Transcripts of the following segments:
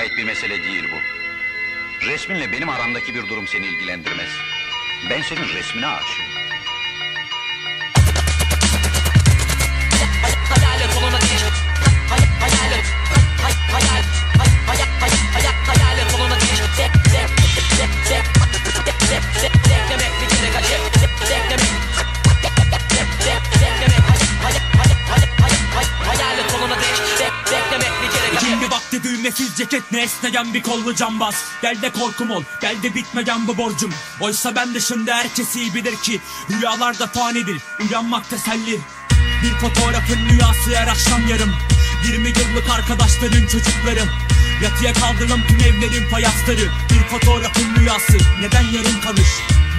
ait bir mesele değil bu. Resminle benim aramdaki bir durum seni ilgilendirmez. Ben senin resmine aşığım. Düğmesiz ceket ne esneyen bir kollu cambaz. Gel de korkum ol gel de bitmeyen bu borcum. Oysa ben dışında herkes iyi bilir ki Rüyalar da fanidir uyanmak teselli Bir fotoğrafın rüyası her akşam yarım. 20 yıllık arkadaşların çocuklarım Yatıya kaldırdım tüm evlerin fayasları Bir fotoğrafın rüyası. Neden yarım kalır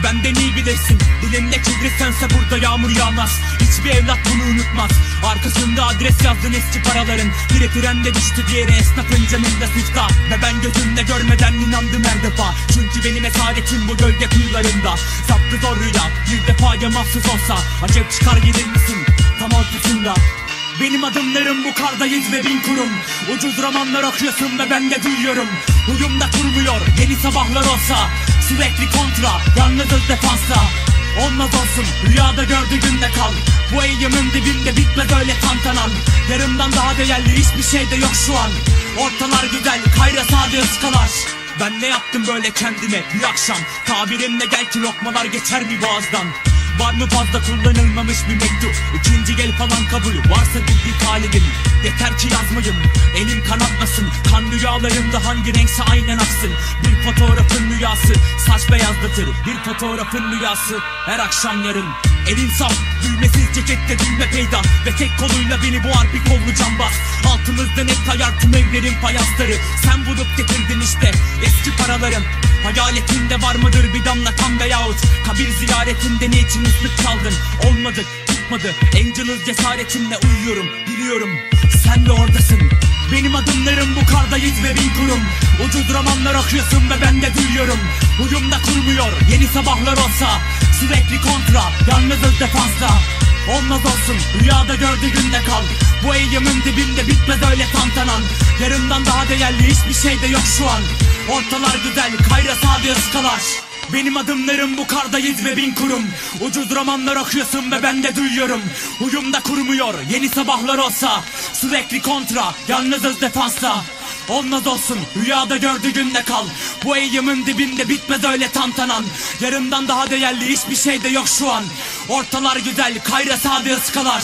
Benden iyi bilirsin. Dilimde kibritsense burada yağmur yağmaz. Hiçbir evlat bunu unutmaz. Arkasında adres yazdın eski paraların. Biri trende düştü diğeri esnafın canında sıçta Ve ben gözümle görmeden inandım her defa. Çünkü benim esaretim bu gölge kuyularında. Saptı zor rüya. Bir defa yamazsız olsa. Acep çıkar gelir misin? Tam ortasında benim adımlarım bu karda yüz ve bin kurum. Ucuz romanlar okuyorsun ve ben de duyuyorum. Uyumda kurmuyor yeni sabahlar olsa. Sürekli kontra yalnızız defansta Olmaz olsun rüyada gördüğünde kal. Bu eğimin dibinde bitmez öyle tantanan. Yarımdan daha değerli hiçbir şey de yok şu an. Ortalar güzel kayra sade ıskalar. Ben ne yaptım böyle kendime bir akşam? Tabirimle gel ki lokmalar geçer mi boğazdan Var mı fazla kullanılmamış bir mektup? İkinci gel falan kabul. Varsa bir talibim Yeter ki yazmayın rüyalarımda hangi renkse aynen aksın. Bir fotoğrafın rüyası Saç beyazlatır. Bir fotoğrafın rüyası Her akşam yarın. Elin saf Düğmesiz cekette düğme peyda. Ve tek koluyla beni boğar bir kollu cambaz Altımızda net kayar tüm evlerin payasları. Sen bulup getirdin işte Eski paralarım Hayaletinde var mıdır bir damla kan veyahut? Kabir ziyaretinde niçin ıslık çaldın? Olmadı tutmadı. Angelus cesaretimle uyuyorum biliyorum. Sen de oradasın benim adımlarım bu karda yüz ve bin kurum. Ucuz romanlar okuyorsun ve ben de duyuyorum Uyumda kurmuyor yeni sabahlar olsa. Sürekli kontra yalnızız defansta Olmaz olsun rüyada gördüğünde kal. Bu eğimin dibinde bitmez öyle tantanan. Yarından daha değerli hiçbir şey de yok şu an. Ortalar güzel kayra sade ıskalar benim adımlarım bu karda yüz ve bin kurum. Ucuz romanlar okuyorsun ve ben de duyuyorum. Uyumda kurmuyor yeni sabahlar olsa. Sürekli kontra yalnızız defansta Olmaz olsun rüyada gördüğünde kal. Bu eğimin dibinde bitmez öyle tantanan. Yarımdan daha değerli hiçbir şey de yok şu an. Ortalar güzel kayra sade ıskalar